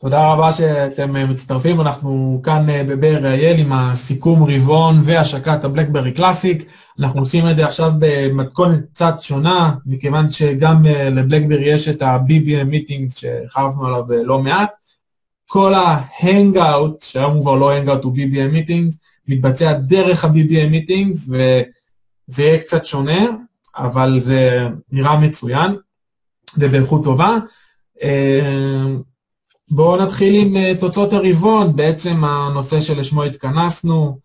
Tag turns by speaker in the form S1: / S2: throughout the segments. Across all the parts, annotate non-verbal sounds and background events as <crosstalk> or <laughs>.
S1: תודה רבה שאתם אה, מצטרפים, אנחנו כאן אה, ב Berry IL עם הסיכום רבעון והשקת ה BlackBerry Classic. אנחנו עושים את זה עכשיו במתכונת קצת שונה, מכיוון שגם אה, ל BlackBerry יש את ה-BBM meeting שחפרנו עליו לא מעט. כל ה Hangout, שהיום הוא כבר לא Hangout, הוא BBM meeting, מתבצע דרך ה-BBM meeting, וזה יהיה קצת שונה, אבל זה נראה מצוין ובאיכות טובה. בואו נתחיל עם uh, תוצאות הרבעון, בעצם הנושא שלשמו התכנסנו.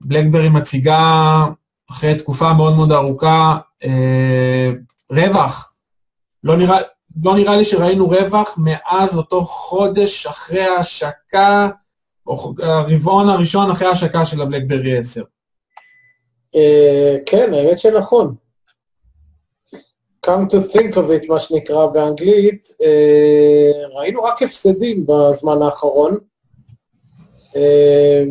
S1: בלקברי מציגה אחרי תקופה מאוד מאוד ארוכה uh, רווח. לא נראה, לא נראה לי שראינו רווח מאז אותו חודש אחרי ההשקה, או הרבעון הראשון אחרי ההשקה של הבלקברי 10.
S2: Uh, כן, האמת שנכון. come to think of it, מה שנקרא באנגלית, אה, ראינו רק הפסדים בזמן האחרון. אה,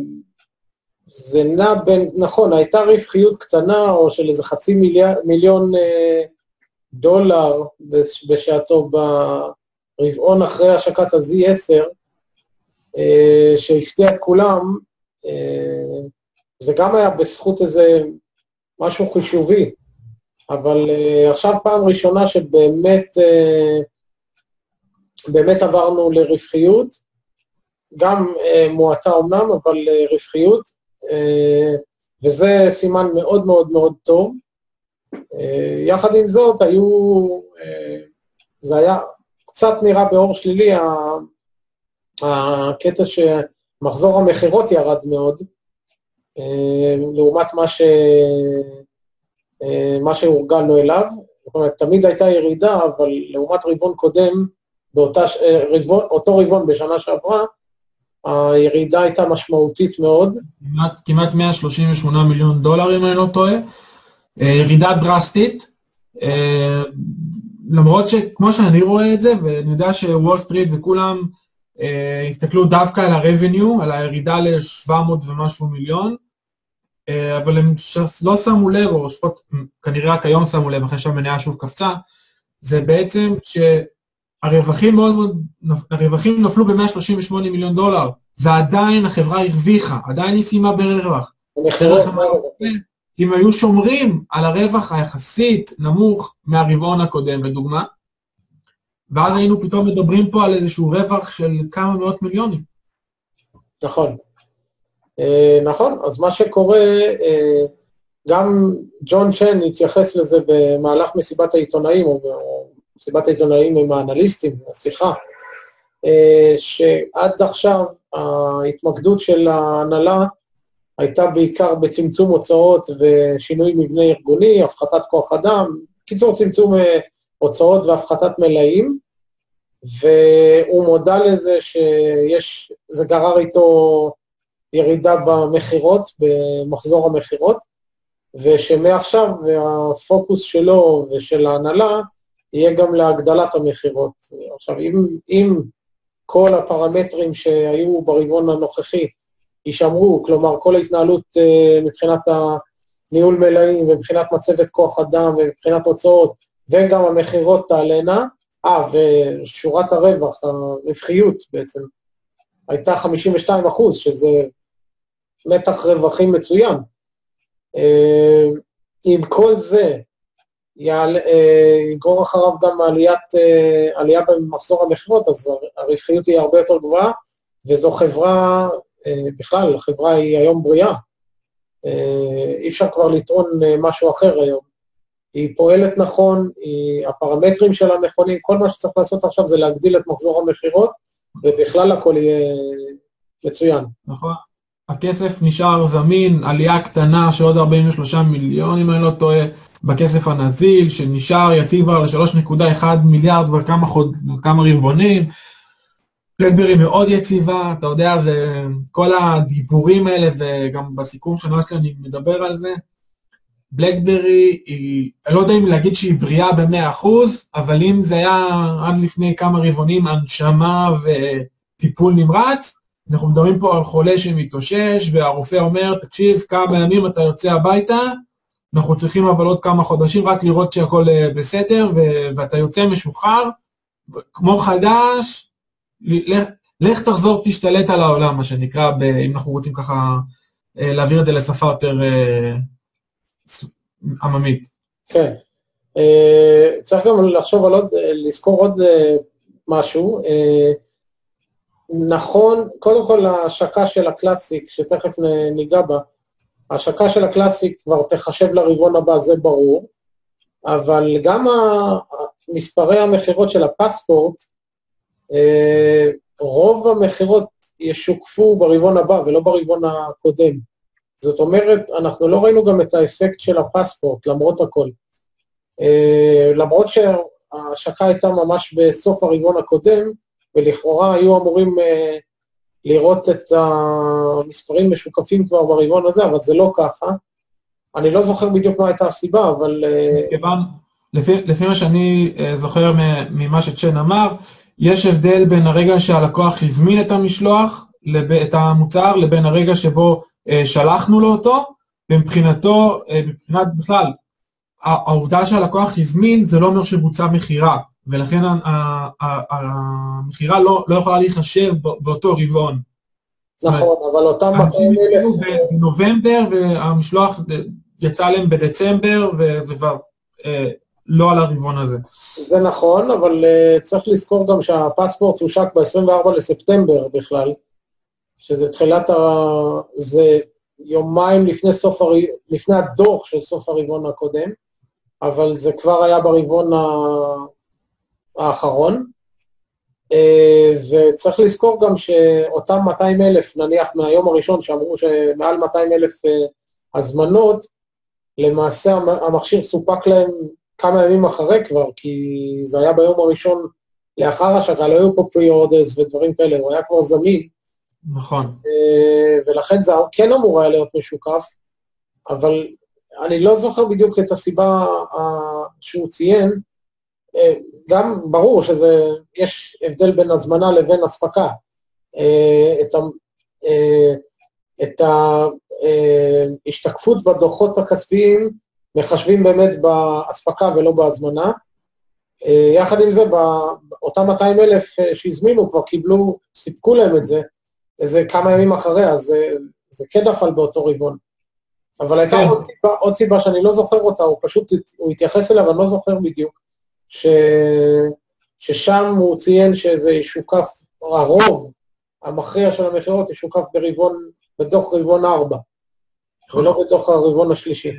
S2: זה נע בין, נכון, הייתה רווחיות קטנה, או של איזה חצי מיליון, מיליון אה, דולר בשעתו ברבעון אחרי השקת ה-Z10, שהפתיע את כולם, זה גם היה בזכות איזה משהו חישובי. אבל uh, עכשיו פעם ראשונה שבאמת באמת עברנו לרווחיות, גם מועטה אמנם, אבל רווחיות, וזה סימן מאוד מאוד מאוד טוב. יחד עם זאת, היו, זה היה קצת נראה באור שלילי, הקטע שמחזור המכירות ירד מאוד, uh, לעומת מה ש... אה, מה שהורגלנו אליו. זאת אומרת, תמיד הייתה ירידה, אבל לעומת רבעון קודם, באותה, אה, רבעון, אותו רבעון בשנה שעברה, הירידה הייתה משמעותית מאוד.
S1: כמעט, כמעט 138 מיליון דולר, אם אני לא טועה. אה, ירידה דרסטית, למרות שכמו שאני רואה את זה, ואני יודע שוול סטריט וכולם הסתכלו דווקא על ה-revenue, על הירידה ל-700 ומשהו מיליון, אה, אבל הם לא שמו לב, או לפחות כנראה רק היום שמו לב, אחרי שהמניה שוב קפצה, זה בעצם שהרווחים מאוד מאוד, הרווחים נפלו ב-138 מיליון דולר, ועדיין החברה הרוויחה, עדיין היא סיימה ברווח. אם היו שומרים על הרווח היחסית נמוך מהרבעון הקודם, לדוגמה, ואז היינו פתאום מדברים פה על איזשהו רווח של כמה מאות מיליונים.
S2: נכון. אה, נכון, אז מה שקורה, אה, גם ג'ון צ'ן התייחס לזה במהלך מסיבת העיתונאים, או מסיבת העיתונאים עם האנליסטים, השיחה, אה, שעד עכשיו ההתמקדות של ההנהלה הייתה בעיקר בצמצום הוצאות ושינוי מבנה ארגוני, הפחתת כוח אדם, קיצור צמצום הוצאות והפחתת מלאים, והוא מודע לזה שיש, זה גרר איתו ירידה במכירות, במחזור המכירות, ושמעכשיו הפוקוס שלו ושל ההנהלה יהיה גם להגדלת המכירות. עכשיו, אם, אם כל הפרמטרים שהיו ברבעון הנוכחי יישמרו, כלומר, כל ההתנהלות uh, מבחינת הניהול מלאים ומבחינת מצבת כוח אדם ומבחינת הוצאות, וגם המכירות תעלנה, אה, ושורת הרווח, הרווחיות בעצם, הייתה 52 אחוז, שזה מתח רווחים מצוין. אה, עם כל זה, אה, יגרור אחריו גם עליית, אה, עלייה במחזור המכירות, אז הרווחיות היא הרבה יותר גבוהה, וזו חברה, בכלל, החברה היא היום בריאה. אי אפשר כבר לטעון משהו אחר היום. היא פועלת נכון, היא, הפרמטרים שלה נכונים, כל מה שצריך לעשות עכשיו זה להגדיל את מחזור המכירות, ובכלל הכל יהיה מצוין.
S1: נכון. הכסף נשאר זמין, עלייה קטנה של עוד 43 מיליון, אם אני לא טועה, בכסף הנזיל, שנשאר יציב כבר ל-3.1 מיליארד כבר כמה, חוד, כמה רבעונים. בלקברי מאוד יציבה, אתה יודע, זה כל הדיבורים האלה, וגם בסיכום של שלי אני מדבר על זה. בלקברי היא, אני לא יודע אם להגיד שהיא בריאה ב-100%, אבל אם זה היה עד לפני כמה רבעונים הנשמה וטיפול נמרץ, אנחנו מדברים פה על חולה שמתאושש, והרופא אומר, תקשיב, כמה ימים אתה יוצא הביתה, אנחנו צריכים אבל עוד כמה חודשים רק לראות שהכל אה, בסדר, ו- ואתה יוצא משוחרר, כמו חדש, לך, לך תחזור, תשתלט על העולם, מה שנקרא, ב- אם אנחנו רוצים ככה אה, להעביר את זה לשפה יותר אה, עממית.
S2: כן. צריך גם לחשוב על עוד, לזכור עוד משהו. נכון, קודם כל ההשקה של הקלאסיק, שתכף ניגע בה, ההשקה של הקלאסיק כבר תחשב לרבעון הבא, זה ברור, אבל גם מספרי המכירות של הפספורט, אה, רוב המכירות ישוקפו ברבעון הבא ולא ברבעון הקודם. זאת אומרת, אנחנו לא ראינו גם את האפקט של הפספורט, למרות הכל. אה, למרות שההשקה הייתה ממש בסוף הרבעון הקודם, ולכאורה היו אמורים אה, לראות את המספרים משוקפים כבר ברבעון הזה, אבל זה לא ככה. אני לא זוכר בדיוק מה הייתה הסיבה, אבל... אה,
S1: כיוון, לפי, לפי מה שאני זוכר ממה שצ'ן אמר, יש הבדל בין הרגע שהלקוח הזמין את המשלוח, את המוצר, לבין הרגע שבו שלחנו לו אותו, ומבחינתו, מבחינת בכלל, העובדה שהלקוח הזמין זה לא אומר שבוצע מכירה. ולכן המכירה לא, לא יכולה להיחשב באותו רבעון.
S2: נכון, אבל אותם 200 אלף...
S1: בנובמבר, והמשלוח יצא להם בדצמבר, וזה כבר אה, לא על הרבעון הזה.
S2: זה נכון, אבל uh, צריך לזכור גם שהפספורט הושק ב-24 לספטמבר בכלל, שזה תחילת ה... זה יומיים לפני סוף הר... לפני הדוח של סוף הרבעון הקודם, אבל זה כבר היה ברבעון ה... האחרון, אה, וצריך לזכור גם שאותם 200 אלף, נניח מהיום הראשון שאמרו שמעל 200 אלף אה, הזמנות, למעשה המכשיר סופק להם כמה ימים אחרי כבר, כי זה היה ביום הראשון לאחר השקה, לא היו פה פרי-אורדרס ודברים כאלה, הוא היה כבר זמין.
S1: נכון.
S2: אה, ולכן זה כן אמור היה להיות משוקף, אבל אני לא זוכר בדיוק את הסיבה שהוא ציין, גם ברור שיש הבדל בין הזמנה לבין אספקה. אה, את, ה, אה, את ההשתקפות אה, בדוחות הכספיים מחשבים באמת באספקה ולא בהזמנה. יחד עם זה, אותם 200 אלף שהזמינו כבר קיבלו, סיפקו להם את זה איזה כמה ימים אחרי, אז זה, זה כן נפל באותו רבעון. אבל הייתה כן. עוד, סיבה, עוד סיבה שאני לא זוכר אותה, הוא פשוט, הוא התייחס אליה, אני לא זוכר בדיוק. ש... ששם הוא ציין שזה ישוקף, הרוב המכריע של המכירות ישוקף ברבעון, בדוח רבעון 4, ולא בדוח הרבעון השלישי.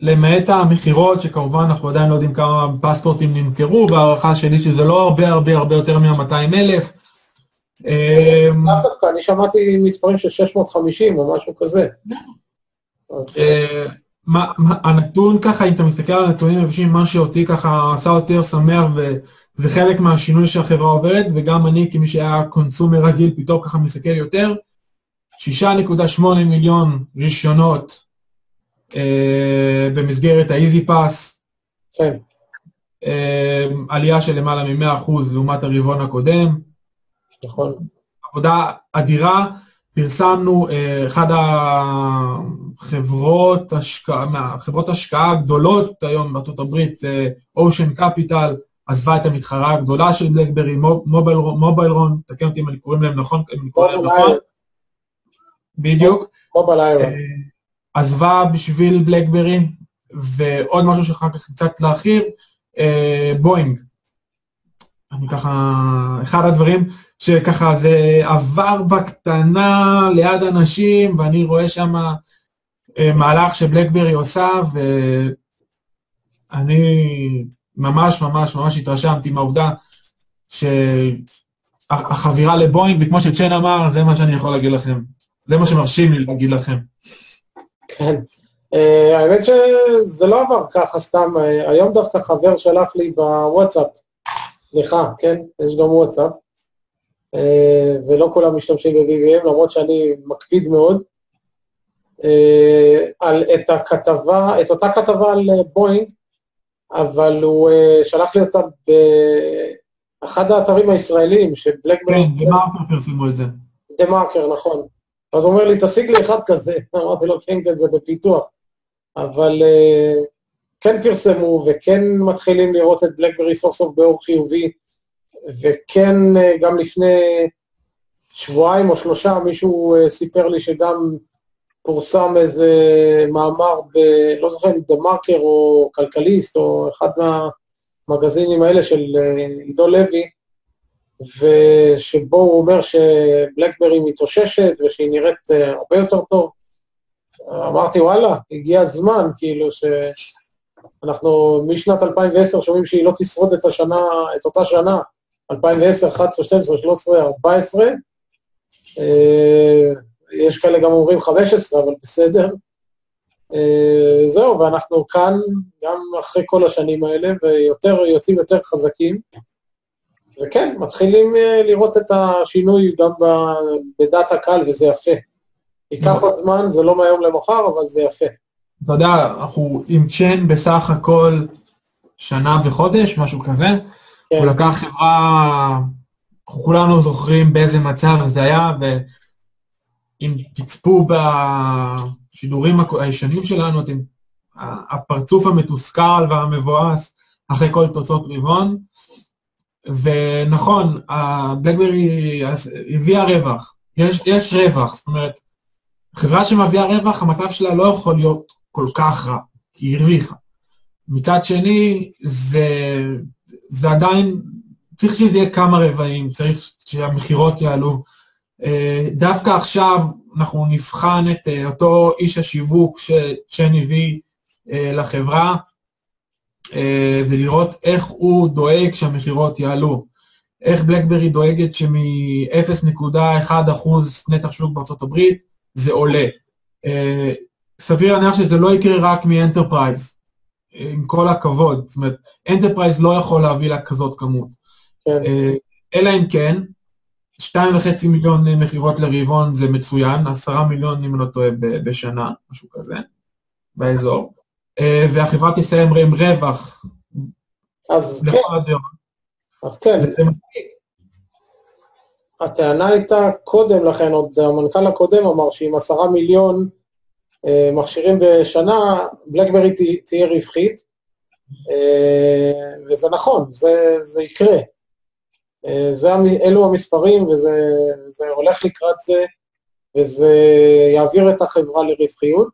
S1: למעט המכירות, שכמובן אנחנו עדיין לא יודעים כמה פספורטים נמכרו, והערכה שלי שזה לא הרבה הרבה הרבה יותר מה-200 אלף.
S2: אמ, אני שמעתי מספרים של 650 או משהו כזה.
S1: אה, הנתון ככה, אם אתה מסתכל על הנתונים היבשים, מה שאותי ככה עשה יותר שמח, וזה חלק מהשינוי שהחברה עוברת, וגם אני, כמי שהיה קונסומר רגיל, פתאום ככה מסתכל יותר, 6.8 מיליון רישיונות אה, במסגרת ה-Easy Pass,
S2: כן.
S1: אה, עלייה של למעלה מ-100% לעומת הרבעון הקודם.
S2: נכון.
S1: עבודה אדירה. פרסמנו, אה, אחד החברות השקעה, מהחברות השקעה הגדולות היום בארה"ב, אושן קפיטל, עזבה את המתחרה הגדולה של בלקברי, מובייל רון, תקן אותי אם אני קוראים להם נכון, אם אני קורא להם נכון. בדיוק.
S2: מובייל איירון. אה,
S1: עזבה בשביל בלקברי, ועוד משהו שאחר כך קצת להרחיב, אה, בואינג. אני ככה, אחד הדברים שככה זה עבר בקטנה ליד אנשים, ואני רואה שם אה, מהלך שבלקברי עושה, ואני ממש ממש ממש התרשמתי מהעובדה שהחבירה לבואינג, וכמו שצ'ן אמר, זה מה שאני יכול להגיד לכם. זה מה שמרשים לי להגיד לכם.
S2: כן. Uh, האמת שזה לא עבר ככה סתם, uh, היום דווקא חבר שלח לי בוואטסאפ, סליחה, כן? יש גם וואטסאפ. אה, ולא כולם משתמשים ב-BVM, למרות שאני מקפיד מאוד, אה, על את הכתבה, את אותה כתבה על אה, בואינג, אבל הוא שלח לי אותה באחד האתרים הישראלים, שבלקברי...
S1: כן, במה פרסמו את זה?
S2: דה מרקר, נכון. אז הוא אומר לי, תשיג לי אחד כזה. <laughs> אמרתי לו, כן, כן, זה בפיתוח. אבל uh, כן פרסמו וכן מתחילים לראות את בלקברי סוף סוף באור חיובי, וכן uh, גם לפני שבועיים או שלושה מישהו uh, סיפר לי שגם פורסם איזה מאמר ב... לא זוכר אם דה מרקר או כלכליסט או אחד מהמגזינים האלה של עידו לוי, ושבו הוא אומר שבלקברי מתאוששת ושהיא נראית הרבה יותר טוב. אמרתי, וואלה, הגיע הזמן, כאילו, שאנחנו משנת 2010 שומעים שהיא לא תשרוד את השנה, את אותה שנה, 2010, 11, 12, 13, 14. יש כאלה גם אומרים 15, אבל בסדר. אה, זהו, ואנחנו כאן גם אחרי כל השנים האלה, ויותר, יוצאים יותר חזקים. וכן, מתחילים אה, לראות את השינוי גם בדעת הקהל, וזה יפה. ייקח עוד זמן, זה לא מהיום למחר, אבל זה יפה.
S1: אתה יודע, אנחנו עם צ'ן בסך הכל שנה וחודש, משהו כזה. כן. הוא לקח חברה, אנחנו כולנו זוכרים באיזה מצב זה היה, ואם תצפו בשידורים הישנים שלנו, אתם, הפרצוף המתוסכל והמבואס אחרי כל תוצאות רבעון. ונכון, הבלקברי הביאה רווח, יש, יש רווח, זאת אומרת, חברה שמביאה רווח, המצב שלה לא יכול להיות כל כך רע, כי היא הרוויחה. מצד שני, זה, זה עדיין, צריך שזה יהיה כמה רבעים, צריך שהמכירות יעלו. אה, דווקא עכשיו אנחנו נבחן את אה, אותו איש השיווק שצ'ן הביא אה, לחברה, ולראות איך הוא דואג שהמכירות יעלו. איך BlackBerry דואגת שמ-0.1% נתח שוק בארצות הברית, זה עולה. סביר להניח שזה לא יקרה רק מ enterprise, עם כל הכבוד. זאת אומרת, enterprise לא יכול להביא לה כזאת כמות. כן. Uh, אלא אם כן, שתיים וחצי מיליון מכירות לרבעון זה מצוין, עשרה מיליון, אם לא טועה, בשנה, משהו כזה, באזור. Uh, והחברה תסיים עם רווח.
S2: אז כן. אז כן. וזה מספיק. הטענה הייתה קודם לכן, עוד המנכ"ל הקודם אמר שעם עשרה מיליון אה, מכשירים בשנה, בלקברי תה, תהיה רווחית, אה, וזה נכון, זה, זה יקרה. אה, זה, אלו המספרים וזה הולך לקראת זה, וזה יעביר את החברה לרווחיות.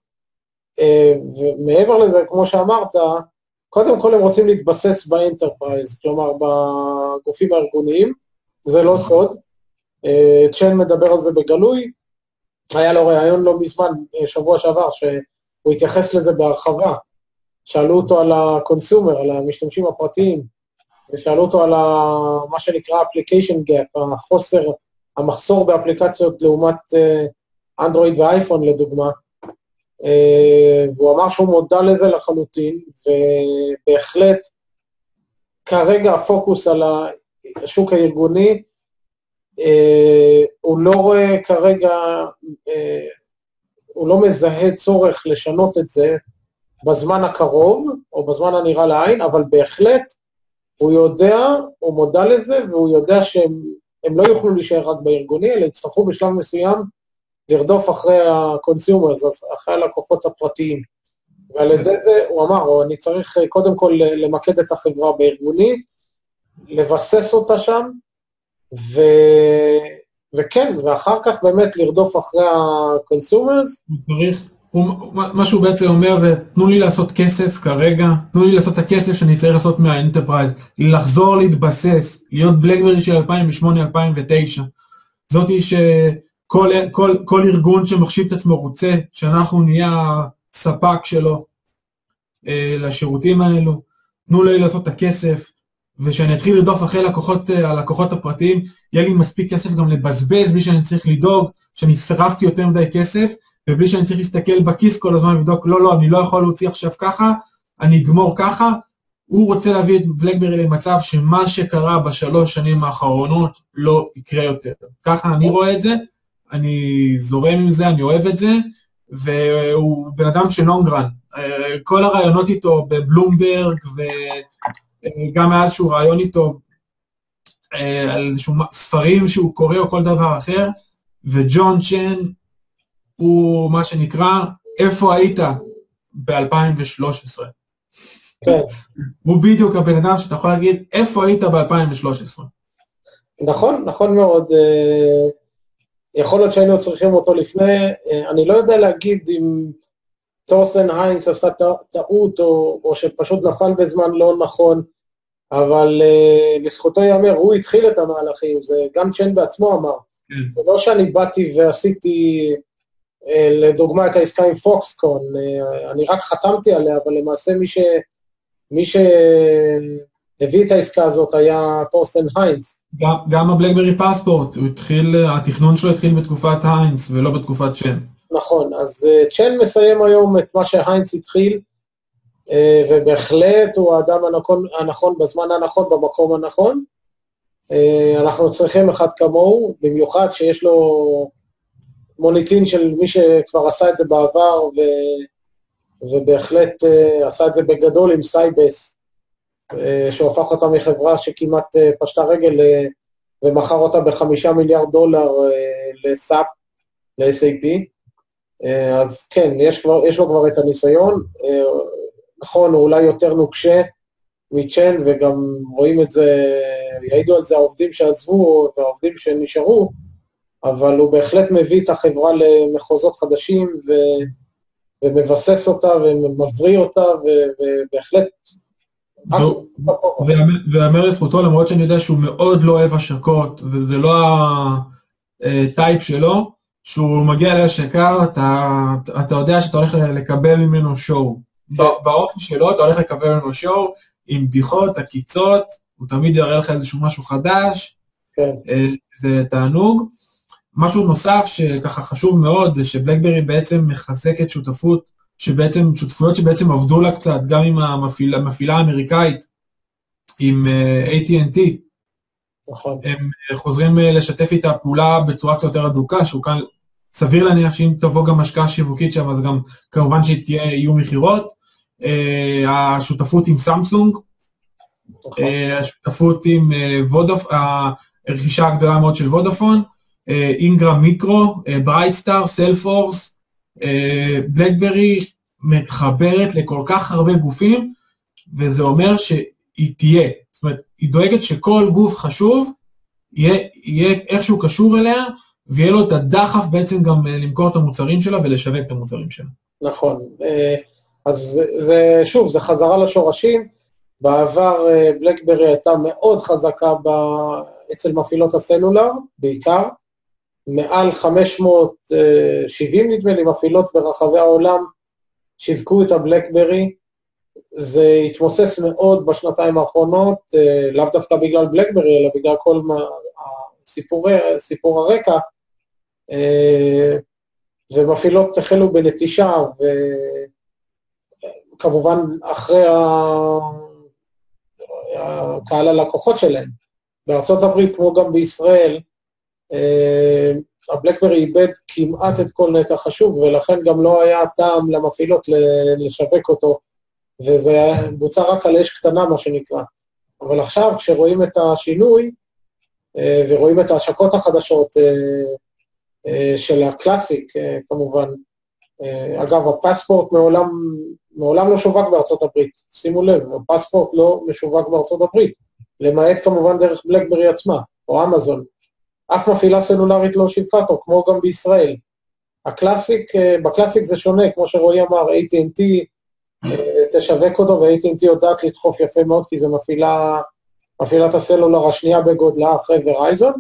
S2: אה, ומעבר לזה, כמו שאמרת, קודם כל הם רוצים להתבסס ב enterprise, כלומר בגופים הארגוניים, זה לא סוד. אה, צ'ן מדבר על זה בגלוי, היה לו ראיון לא מזמן, אה, שבוע שעבר, שהוא התייחס לזה בהרחבה. שאלו אותו על ה consumer, על המשתמשים הפרטיים, ושאלו אותו על ה, מה שנקרא application gap, החוסר, המחסור באפליקציות לעומת Android uh, ואייפון לדוגמה, uh, והוא אמר שהוא מודע לזה לחלוטין, ובהחלט כרגע הפוקוס על השוק הארגוני אה, הוא לא רואה כרגע, אה, הוא לא מזהה צורך לשנות את זה בזמן הקרוב, או בזמן הנראה לעין, אבל בהחלט הוא יודע, הוא מודע לזה, והוא יודע שהם לא יוכלו להישאר רק בארגוני, אלא יצטרכו בשלב מסוים לרדוף אחרי ה-consumers, אחרי הלקוחות הפרטיים. ועל ידי זה הוא אמר, אני צריך קודם כל למקד את החברה בארגוני, לבסס אותה שם, ו... וכן, ואחר כך באמת לרדוף אחרי ה-consumers.
S1: צריך, הוא, מה שהוא בעצם אומר זה, תנו לי לעשות כסף כרגע, תנו לי לעשות את הכסף שאני צריך לעשות מהאנטרפרייז, לחזור להתבסס, להיות בלקברי של 2008-2009. זאתי שכל כל, כל ארגון שמחשיב את עצמו רוצה שאנחנו נהיה ספק שלו אה, לשירותים האלו, תנו לי לעשות את הכסף, ושאני אתחיל לרדוף אחרי לקוחות, אה, הלקוחות הפרטיים, יהיה לי מספיק כסף גם לבזבז בלי שאני צריך לדאוג שאני שרפתי יותר מדי כסף, ובלי שאני צריך להסתכל בכיס כל הזמן ולבדוק, לא, לא, אני לא יכול להוציא עכשיו ככה, אני אגמור ככה. הוא רוצה להביא את בלקברי למצב שמה שקרה בשלוש שנים האחרונות לא יקרה יותר. ככה אני רואה את זה, אני זורם עם זה, אני אוהב את זה, והוא בן אדם של לונגרן. אה, כל הרעיונות איתו בבלומברג, גם היה איזשהו רעיון איתו אה, על איזשהו ספרים שהוא קורא או כל דבר אחר, וג'ון צ'ן הוא מה שנקרא, איפה היית ב-2013?
S2: כן.
S1: הוא בדיוק הבן אדם שאתה יכול להגיד, איפה היית ב-2013?
S2: נכון, נכון מאוד. אה, יכול להיות שהיינו צריכים אותו לפני, אה, אני לא יודע להגיד אם טורסטן היינס עשה טעות או, או שפשוט נפל בזמן לא נכון, אבל uh, לזכותו ייאמר, הוא התחיל את המהלכים, זה גם צ'ן בעצמו אמר.
S1: כן.
S2: זה לא שאני באתי ועשיתי, uh, לדוגמה, את העסקה עם Foxconn, uh, אני רק חתמתי עליה, אבל למעשה מי, ש, מי שהביא את העסקה הזאת היה טורסטן היינס.
S1: גם, גם ה BlackBerry Passport, התחיל, התכנון שלו התחיל בתקופת היינס ולא בתקופת צ'ן.
S2: נכון, אז uh, צ'ן מסיים היום את מה שהיינס התחיל, uh, ובהחלט הוא האדם הנכון, הנכון בזמן הנכון, במקום הנכון. Uh, אנחנו צריכים אחד כמוהו, במיוחד שיש לו מוניטין של מי שכבר עשה את זה בעבר, ו, ובהחלט עשה את זה בגדול עם Sybase, שהפך אותה מחברה שכמעט פשטה רגל ומכר אותה בחמישה מיליארד דולר לסאפ, ל-SAP. אה, אז כן, יש, כבר, יש לו כבר את הניסיון. אה, נכון, הוא אולי יותר נוקשה מצ'ן, וגם רואים את זה, יעידו על זה העובדים שעזבו והעובדים שנשארו, אבל הוא בהחלט מביא את החברה למחוזות חדשים ו, ומבסס אותה ומבריא אותה, ו, ובהחלט...
S1: ויאמר לזכותו, למרות שאני יודע שהוא מאוד לא אוהב השקות, וזה לא הטייפ שלו, שהוא מגיע לאש יקר, אתה, אתה יודע שאתה הולך לקבל ממנו שואו. באופי שלו אתה הולך לקבל ממנו שואו עם בדיחות, עקיצות, הוא תמיד יראה לך איזשהו משהו חדש,
S2: כן. אה,
S1: זה תענוג. משהו נוסף שככה חשוב מאוד, זה שבלקברי בעצם מחזקת שותפות, שבעצם, שותפויות שבעצם עבדו לה קצת, גם עם המפעילה, המפעילה האמריקאית, עם uh, אה, AT&T.
S2: נכון.
S1: הם uh, חוזרים לשתף איתה פעולה בצורה קצת יותר אדוקה, שהוא כאן סביר להניח שאם תבוא גם השקעה שיווקית שם, אז גם כמובן שיהיו מכירות. Uh, השותפות עם סמסונג, uh, השותפות עם uh, וודאפון, הרכישה הגדולה מאוד של וודאפון, Ingram Micro, Brightstar, Salesforce, BlackBerry מתחברת לכל כך הרבה גופים, וזה אומר שהיא תהיה. זאת אומרת, היא דואגת שכל גוף חשוב יהיה, יהיה איכשהו קשור אליה, ויהיה לו את הדחף בעצם גם אה, למכור את המוצרים שלה ולשווק את המוצרים שלה.
S2: נכון. אה, אז זה, שוב, זה חזרה לשורשים. בעבר אה, BlackBerry הייתה מאוד חזקה ב... אצל מפעילות הסלולר, בעיקר. מעל 570, נדמה לי, מפעילות ברחבי העולם שיווקו את הבלקברי. זה התמוסס מאוד בשנתיים האחרונות, לאו דווקא בגלל בלקברי, אלא בגלל כל סיפורי, סיפור הרקע, אה, ומפעילות החלו בנטישה, וכמובן אחרי הקהל הלקוחות שלהם. בארצות הברית, כמו גם בישראל, אה, הבלקברי איבד כמעט את כל נתח השוק, ולכן גם לא היה טעם למפעילות לשווק אותו, וזה בוצע רק על אש קטנה, מה שנקרא. אבל עכשיו, כשרואים את השינוי, אה, ורואים את ההשקות החדשות, אה, של הקלאסיק, אה, כמובן. אה, אגב, הפספורט מעולם, מעולם לא שווק בארצות הברית. שימו לב, ה Passport לא משווק בארצות הברית, למעט כמובן דרך BlackBerry עצמה, או אמזון. אף מפעילה סלולרית לא שיווקה אותו, כמו גם בישראל. ה Classic, ב Classic זה שונה, כמו שרועי אמר, AT&T תשווק אותו, ו-AT&T יודעת לדחוף יפה מאוד, כי זו מפעילה, מפעילת הסלולר השנייה בגודלה אחרי Verizon.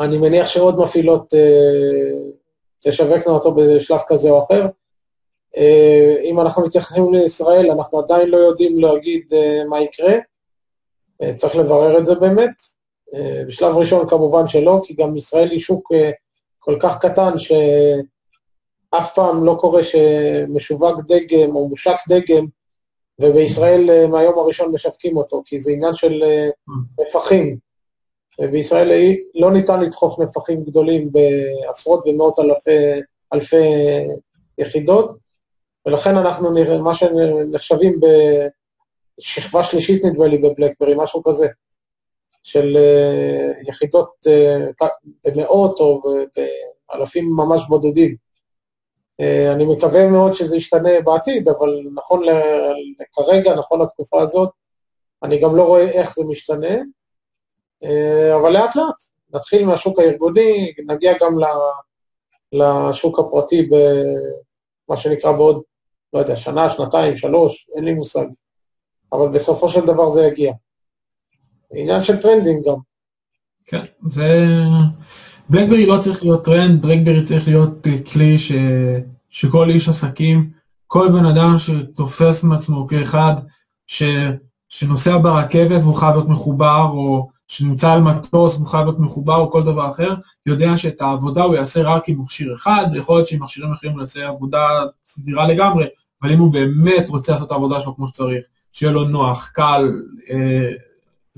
S2: אני מניח שעוד מפעילות אה, תשווקנה אותו בשלב כזה או אחר. אה, אם אנחנו מתייחסים לישראל, אנחנו עדיין לא יודעים להגיד אה, מה יקרה. צריך לברר את זה באמת. בשלב ראשון כמובן שלא, כי גם ישראל היא שוק כל כך קטן, שאף פעם לא קורה שמשווק דגם או מושק דגם, ובישראל מהיום הראשון משווקים אותו, כי זה עניין של נפחים. בישראל לא ניתן לדחוף נפחים גדולים בעשרות ומאות אלפי, אלפי יחידות, ולכן אנחנו נראה מה שנחשבים בשכבה שלישית, נדמה לי, בבלקברי, משהו כזה. של יחידות במאות או באלפים ממש בודדים. אני מקווה מאוד שזה ישתנה בעתיד, אבל נכון כרגע, נכון לתקופה הזאת, אני גם לא רואה איך זה משתנה, אבל לאט לאט, נתחיל מהשוק הארגוני, נגיע גם לשוק הפרטי במה שנקרא בעוד, לא יודע, שנה, שנתיים, שלוש, אין לי מושג. אבל בסופו של דבר זה יגיע. עניין של טרנדים גם.
S1: כן, זה... בלקברי לא צריך להיות טרנד, בלקברי צריך להיות כלי ש... שכל איש עסקים, כל בן אדם שתופס מעצמו כאחד ש... שנוסע ברכבת והוא חייב להיות מחובר, או שנמצא על מטוס והוא חייב להיות מחובר או כל דבר אחר, יודע שאת העבודה הוא יעשה רק עם מכשיר אחד, יכול להיות שעם מכשירים אחרים הוא יעשה עבודה סבירה לגמרי, אבל אם הוא באמת רוצה לעשות את העבודה שלו כמו שצריך, שיהיה לו נוח, קל, אה,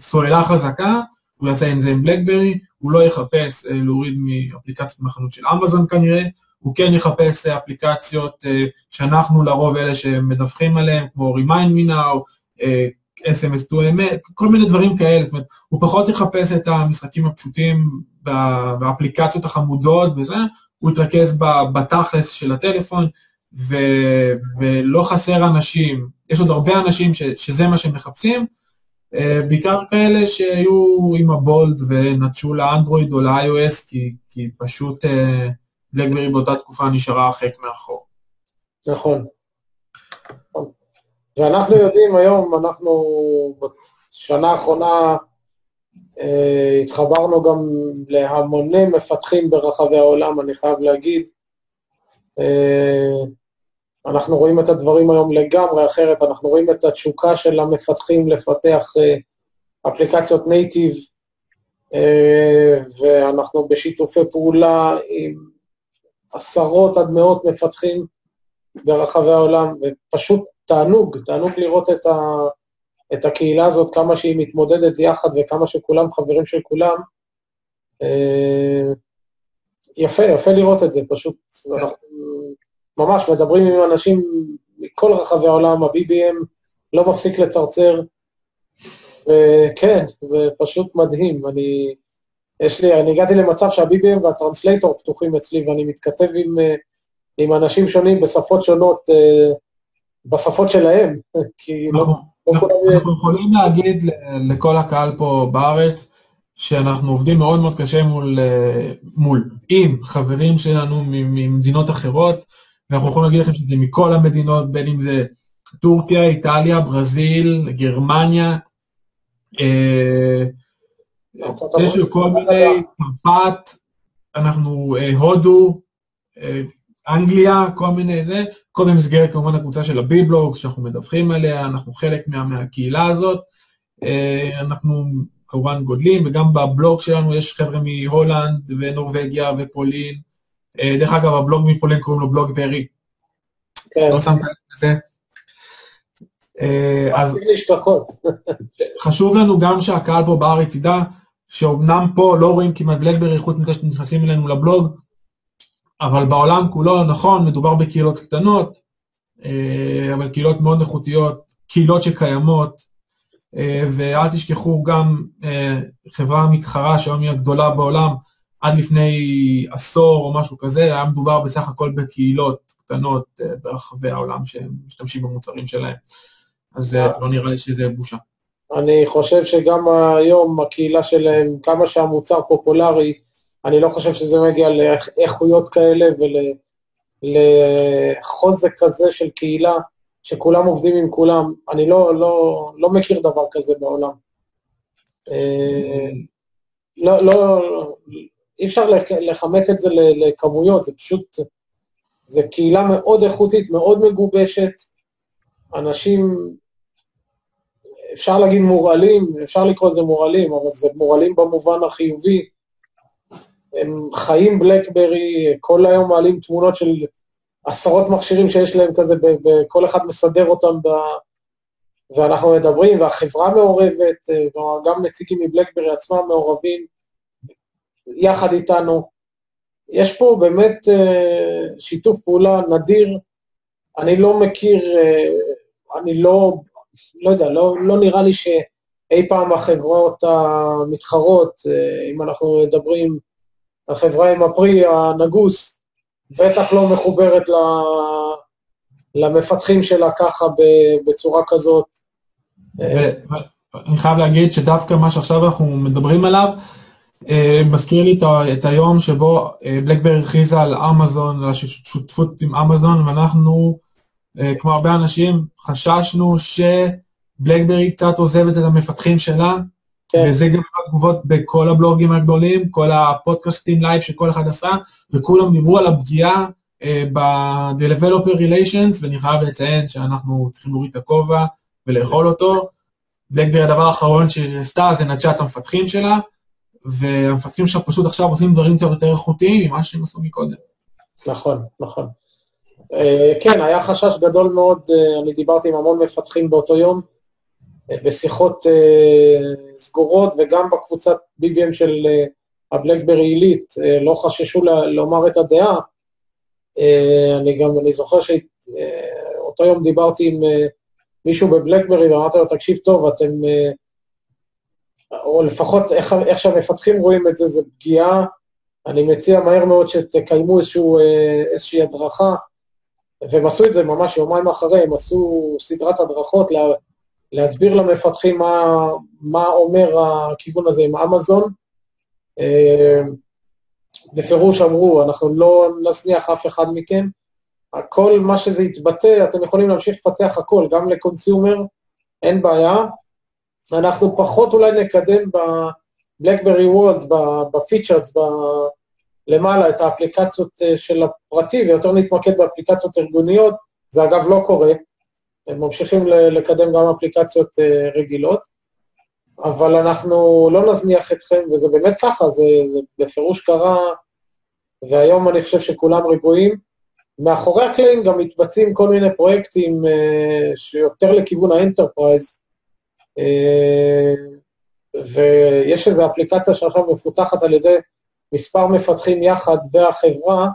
S1: סוללה חזקה, הוא יעשה עם זה עם בלקברי, הוא לא יחפש אה, להוריד מאפליקציות מחנות של אמזון כנראה, הוא כן יחפש אה, אפליקציות אה, שאנחנו לרוב אלה שמדווחים עליהן, כמו Remind Me Now, אה, SMS to אמת, כל מיני דברים כאלה, זאת אומרת, הוא פחות יחפש את המשחקים הפשוטים באפליקציות החמודות וזה, הוא יתרכז בתכלס של הטלפון, ו, ולא חסר אנשים, יש עוד הרבה אנשים ש, שזה מה שהם מחפשים, אה, בעיקר כאלה שהיו עם הבולד ונטשו לאנדרואיד או ל-iOS, כי, כי פשוט אה, באותה תקופה נשארה הרחק מאחור.
S2: נכון. ואנחנו יודעים היום, אנחנו בשנה האחרונה אה, התחברנו גם להמוני מפתחים ברחבי העולם, אני חייב להגיד. אה, אנחנו רואים את הדברים היום לגמרי אחרת, אנחנו רואים את התשוקה של המפתחים לפתח אה, אפליקציות נייטיב, אה, ואנחנו בשיתופי פעולה עם עשרות עד מאות מפתחים ברחבי העולם, ופשוט תענוג, תענוג לראות את, ה, את הקהילה הזאת, כמה שהיא מתמודדת יחד וכמה שכולם חברים של כולם. אה, יפה, יפה לראות את זה, פשוט אנחנו ממש מדברים עם אנשים מכל רחבי העולם, ה-BBM לא מפסיק לצרצר. וכן, זה פשוט מדהים. אני, יש לי, אני הגעתי למצב שה-BBM והטרנסלייטור פתוחים אצלי, ואני מתכתב עם, אה, עם אנשים שונים בשפות שונות, אה, בשפות שלהם, <laughs> כי
S1: לא... אנחנו, אנחנו יכולים להגיד לכל הקהל פה בארץ, שאנחנו עובדים מאוד מאוד קשה מול, אה, מול עם חברים שלנו ממדינות אחרות, ואנחנו יכולים להגיד לכם שזה מכל המדינות, בין אם זה טורקיה, איטליה, ברזיל, גרמניה, אה, יש כל מיני, צרפת, אנחנו, אה, הודו, אנגליה, כל מיני זה, הכל במסגרת כמובן הקבוצה של הביבלוג, שאנחנו מדווחים עליה, אנחנו חלק מה, מהקהילה הזאת. אה, אנחנו כמובן גודלים, וגם בבלוג שלנו יש חבר'ה מהולנד ונורבגיה ופולין. אה, דרך אגב, הבלוג מפולין קוראים לו בלוג בארי. כן. לא שמת את זה? אה, אז חשוב לנו גם שהקהל פה בארץ ידע שאומנם פה לא רואים כמעט בלקברי חוץ מזה שנכנסים אלינו לבלוג, אבל בעולם כולו, נכון, מדובר בקהילות קטנות, אה, אבל קהילות מאוד איכותיות, קהילות שקיימות, אה, ואל תשכחו גם אה, חברה מתחרה שהיום היא הגדולה בעולם, עד לפני עשור או משהו כזה, היה מדובר בסך הכל בקהילות קטנות ברחבי העולם שמשתמשים במוצרים שלהם. אז לא נראה לי שזה בושה.
S2: אני חושב שגם היום הקהילה שלהם, כמה שהמוצר פופולרי, אני לא חושב שזה מגיע לאיכויות כאלה ולחוזק כזה של קהילה, שכולם עובדים עם כולם. אני לא, לא, לא מכיר דבר כזה בעולם. אה, לא, לא, אי אפשר לכמת את זה לכמויות, זה פשוט, זה קהילה מאוד איכותית, מאוד מגובשת, אנשים, אפשר להגיד מורעלים, אפשר לקרוא לזה מורעלים, אבל זה מורעלים במובן החיובי, הם חיים בלקברי, כל היום מעלים תמונות של עשרות מכשירים שיש להם כזה, וכל אחד מסדר אותם, ב... ואנחנו מדברים, והחברה מעורבת, גם נציגים מבלקברי עצמם מעורבים יחד איתנו. יש פה באמת אה, שיתוף פעולה נדיר. אני לא מכיר, אה, אני לא, לא יודע, לא, לא נראה לי ש... אי פעם החברות המתחרות, אה, אם אנחנו מדברים, החברה עם הפרי הנגוס, בטח לא מחוברת ל... למפתחים שלה ככה בצורה כזאת.
S1: אני חייב להגיד שדווקא מה שעכשיו אנחנו מדברים עליו, אה, מזכיר לי את היום שבו BlackBerry הכריזה על אמזון, על השותפות עם אמזון, ואנחנו, כמו הרבה אנשים, חששנו ש... BlackBerry קצת עוזבת את המפתחים שלה. וזה גם התגובות בכל הבלוגים הגדולים, כל הפודקאסטים live שכל אחד עשה, וכולם דיברו על הפגיעה אה, ב-Developer Relations, ואני חייב לציין שאנחנו צריכים להוריד את הכובע ולאכול אותו. בלקברי הדבר האחרון שהיא עשתה זה נטשה את המפתחים שלה, והמפתחים שלה פשוט עכשיו עושים דברים יותר איכותיים ממה שהם עשו מקודם.
S2: נכון, נכון. Uh, כן, היה חשש גדול מאוד, uh, אני דיברתי עם המון מפתחים באותו יום, בשיחות אה, סגורות וגם בקבוצת BBM של אה, הבלקברי עילית, אה, לא חששו לומר את הדעה. אני גם, אני זוכר שאותו יום דיברתי עם מישהו בבלקברי ואמרתי לו, תקשיב טוב, אתם, או לפחות איך, איך שהמפתחים רואים את זה, זה פגיעה. אני מציע מהר מאוד שתקיימו איזשהו, איזושהי הדרכה, והם עשו את זה ממש יומיים אחרי, הם עשו סדרת הדרכות להסביר למפתחים מה, מה אומר הכיוון הזה עם אמזון. אה, בפירוש אמרו, אנחנו לא נזניח אף אחד מכם, כל מה שזה יתבטא, אתם יכולים להמשיך לפתח הכל, גם לקונסיומר, אין בעיה. אנחנו פחות אולי נקדם בבלקברי וולד, בפיצ'רס, למעלה, את האפליקציות אה, של הפרטי, ויותר נתמקד באפליקציות ארגוניות, זה אגב לא קורה, ממשיכים לקדם גם אפליקציות אה, רגילות, אבל אנחנו לא נזניח אתכם, וזה באמת ככה, זה, בפירוש קרה, והיום אני חושב שכולם ריבועים. מאחורי הקלעים גם מתבצעים כל מיני פרויקטים uh, שיותר לכיוון ה enterprise, uh, ויש איזו אפליקציה שעכשיו מפותחת על ידי מספר מפתחים יחד והחברה,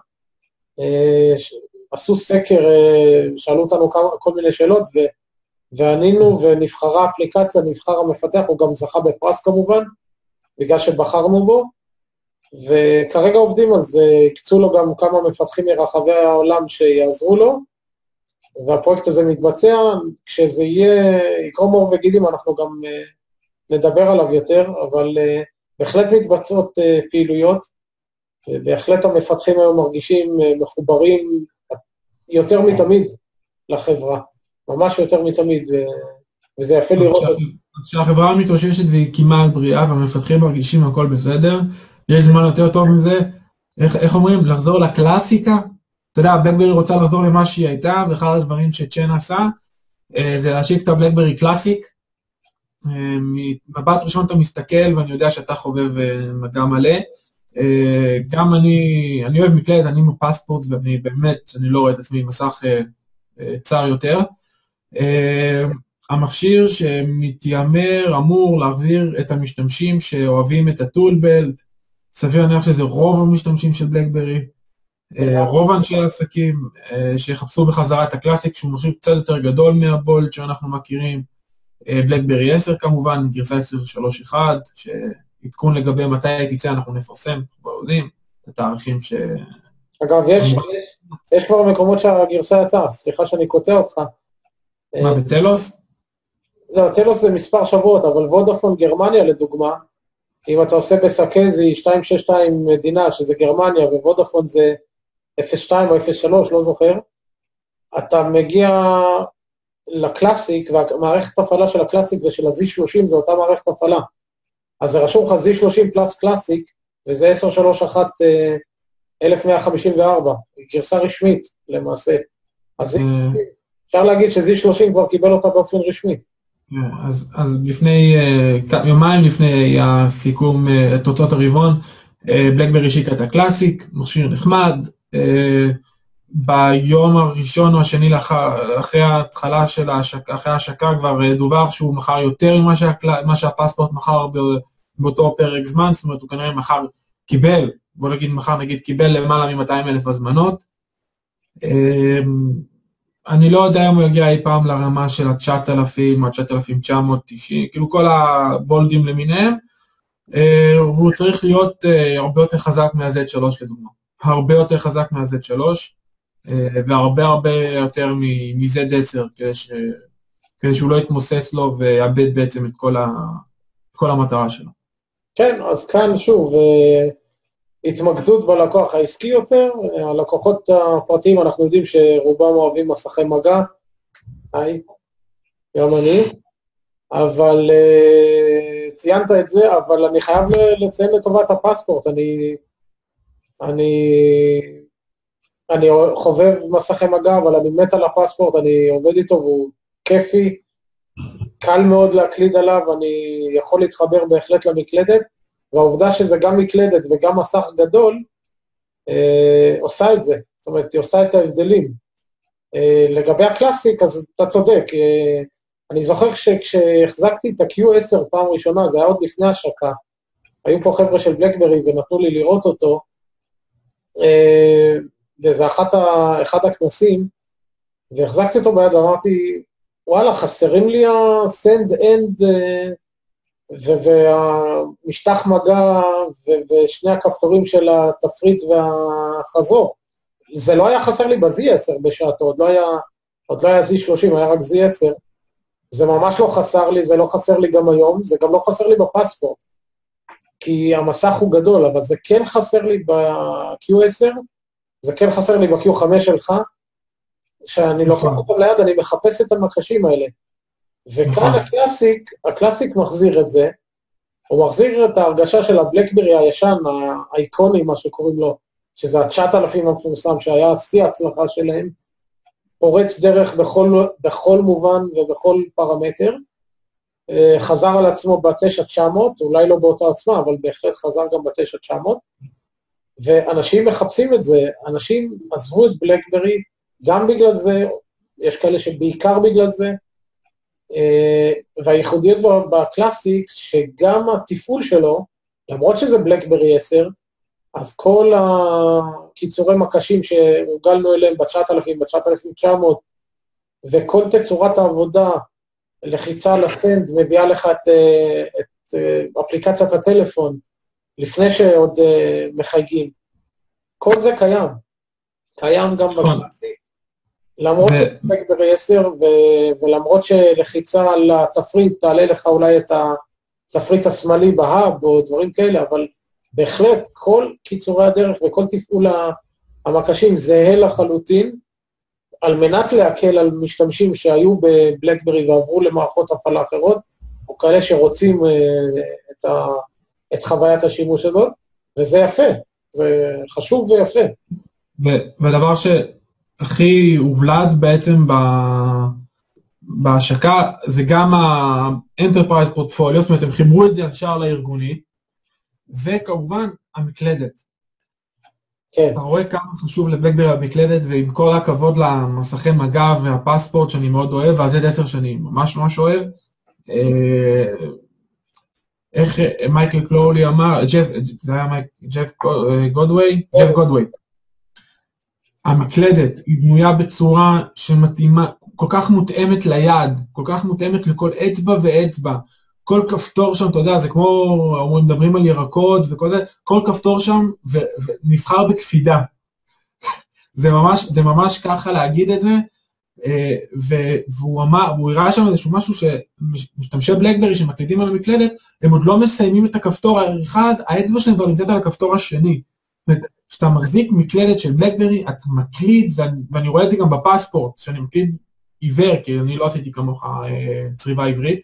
S2: עשו סקר, אה, שאלו אותנו כמה, כל מיני שאלות, ו, וענינו ונבחרה אפליקציה, נבחר המפתח, הוא גם זכה בפרס כמובן, בגלל שבחרנו בו, וכרגע עובדים על זה, הקצו לו גם כמה מפתחים מרחבי העולם שיעזרו לו, והפרויקט הזה מתבצע, כשזה יהיה, יקרום עור וגידים, אנחנו גם uh, נדבר עליו יותר, אבל uh, בהחלט מתבצעות פעילויות, בהחלט המפתחים היום מרגישים מחוברים יותר מתמיד לחברה, ממש יותר מתמיד, וזה יפה לראות.
S1: כשהחברה מתאוששת והיא כמעט בריאה והמפתחים מרגישים הכל בסדר, יש זמן יותר טוב מזה, איך, איך אומרים, לחזור לקלאסיקה? אתה יודע, בלקברי רוצה לחזור למה שהיא הייתה, ואחד הדברים שצ'ן עשה, אה, זה להשיק את הבלקברי קלאסיק. אה, ממבט ראשון אתה מסתכל, ואני יודע שאתה חובב אה, מדע מלא, גם אני, אני אוהב מקלדת, אני עם הפספורט, ואני באמת, אני לא רואה את עצמי עם מסך אה, אה, צר יותר. המכשיר שמתיימר אמור להחזיר את המשתמשים שאוהבים את הטולבלט, סביר להניח שזה רוב המשתמשים של בלקברי, רוב אנשי העסקים שיחפשו בחזרה את הקלאסיק, שהוא מכשיר קצת יותר גדול מהבולט שאנחנו מכירים, בלקברי 10 כמובן, גרסה 10.3.1, עדכון לגבי מתי היא תצא, אנחנו נפרסם, כבר יודעים, את התאריכים ש...
S2: אגב, יש, יש, יש כבר מקומות שהגרסה יצאה, סליחה שאני קוטע אותך.
S1: מה, אה, בטלוס?
S2: לא, טלוס זה מספר שבועות, אבל וודאפון גרמניה לדוגמה, אם אתה עושה בסקזי 262 מדינה, שזה גרמניה, ווודאפון זה 02 או 03, לא זוכר, אתה מגיע ל-Classic, והמערכת הפעלה של ה-Classic ושל ה-Z30 זה אותה מערכת הפעלה. אז זה רשום לך Z30 plus Classic, וזה 1031 1154, היא גרסה רשמית למעשה. אז אה. אפשר להגיד ש-Z30 כבר קיבל אותה באופן רשמי.
S1: אה, אז, אז לפני, uh, יומיים לפני הסיכום, uh, תוצאות הרבעון, BlackBerry השיקה את ה-Classic, מכשיר נחמד, ביום הראשון או השני לאחר, אחרי ההתחלה של ההשקה, אחרי ההשקה כבר דובר שהוא מכר יותר ממה. שהפספורט מכר באותו פרק זמן, זאת אומרת, הוא כנראה מחר קיבל, בוא נגיד מחר נגיד קיבל למעלה מ-200 אלף הזמנות. אמ, אני לא יודע אם הוא יגיע אי פעם לרמה של ה-9,000 או ה-9,990, כאילו כל הבולדים למיניהם, אה, הוא צריך להיות אה, הרבה יותר חזק מה-Z3 לדוגמה. הרבה יותר חזק מה-Z3, אה, והרבה הרבה יותר מ-Z10, כדי, ש... כדי שהוא לא יתמוסס לו ויאבד בעצם את כל, ה... כל המטרה שלו.
S2: כן, אז כאן שוב, התמקדות בלקוח העסקי יותר, הלקוחות הפרטיים, אנחנו יודעים שרובם אוהבים מסכי מגע, היי, גם אני, אבל uh, ציינת את זה, אבל אני חייב לציין לטובת הפספורט, אני, אני, אני חובב מסכי מגע, אבל אני מת על הפספורט, אני עובד איתו והוא כיפי, קל מאוד להקליד עליו, אני יכול להתחבר בהחלט למקלדת, והעובדה שזה גם מקלדת וגם מסך גדול, אה, עושה את זה, זאת אומרת, היא עושה את ההבדלים. אה, לגבי הקלאסיק, אז אתה צודק, אה, אני זוכר שכשהחזקתי את ה-Q10 פעם ראשונה, זה היה עוד לפני השקה, היו פה חבר'ה של בלקברי ונתנו לי לראות אותו, אה, וזה אחת ה, אחד הכנסים, והחזקתי אותו ביד, אמרתי, וואלה, חסרים לי ה-send-end אה, והמשטח מגע ושני הכפתורים של התפריט והחזור. זה לא היה חסר לי ב-Z10 בשעתו, עוד לא היה, עוד לא היה Z30, היה רק Z10. זה ממש לא חסר לי, זה לא חסר לי גם היום, זה גם לא חסר לי בפספורט. כי המסך הוא גדול, אבל זה כן חסר לי ב-Q10, זה כן חסר לי ב-Q5 שלך, כשאני לוקח נכון. אותם ליד, אני מחפש את המקשים האלה. וכאן נכון. הקלאסיק, הקלאסיק מחזיר את זה, הוא מחזיר את ההרגשה של הבלקברי הישן, האיקוני, מה שקוראים לו, שזה ה-9,000 המפורסם, שהיה שיא ההצלחה שלהם, פורץ דרך בכל, בכל מובן ובכל פרמטר, אה, חזר על עצמו ב-9,900, אולי לא באותה עוצמה, אבל בהחלט חזר גם ב-9,900, ואנשים מחפשים את זה, אנשים עזבו את בלקברי גם בגלל זה, יש כאלה שבעיקר בגלל זה, אה, והייחודיות בקלאסיק, שגם התפעול שלו, למרות שזה בלקברי 10, אז כל הקיצורי מקשים שהורגלנו אליהם ב-9,000, ב-9,900, וכל תצורת העבודה, לחיצה לסנד, מביאה לך את, אה, את אה, אפליקציית הטלפון, לפני שעוד מחייגים. כל זה קיים. קיים גם נכון. בקלאסיק. למרות ו... שזה 10, ו... ולמרות שלחיצה על התפריט תעלה לך אולי את התפריט השמאלי בהאב או דברים כאלה, אבל בהחלט כל קיצורי הדרך וכל תפעול המקשים זהה לחלוטין, על מנת להקל על משתמשים שהיו בבלקברי ועברו למערכות הפעלה אחרות, או כאלה שרוצים uh, את, ה... את חוויית השימוש הזאת, וזה יפה, זה חשוב ויפה.
S1: והדבר ש... הכי הובלד בעצם ב... בהשקה, זה גם ה-Enterprise Portfolio, זאת אומרת, הם חיברו את זה ישר לארגוני, וכמובן, המקלדת. כן. אתה רואה כמה חשוב לבלקברי המקלדת, ועם כל הכבוד למסכי מגע והפספורט שאני מאוד אוהב, וה-Z10 שאני ממש ממש אוהב, אה, איך מייקל קלולי אמר, ג'ף, זה היה מייק, ג'ף גודווי? ג'ף גודווי. המקלדת היא בנויה בצורה שמתאימה, כל כך מותאמת ליד, כל כך מותאמת לכל אצבע ואצבע. כל כפתור שם, אתה יודע, זה כמו, אומרים, מדברים על ירקות וכל זה, כל כפתור שם ו, ונבחר בקפידה. <laughs> זה ממש, זה ממש ככה להגיד את זה, אה, ו, והוא אמר, הוא הראה שם איזשהו משהו שמשתמשי בלקברי שמקליטים על המקלדת, הם עוד לא מסיימים את הכפתור האחד, האצבע שלהם כבר נמצאת על הכפתור השני. כשאתה מחזיק מקלדת של בלקברי, אתה מקליד, ואני, ואני רואה את זה גם בפספורט, שאני מקליד עיוור, כי אני לא עשיתי כמוך אה, צריבה עברית.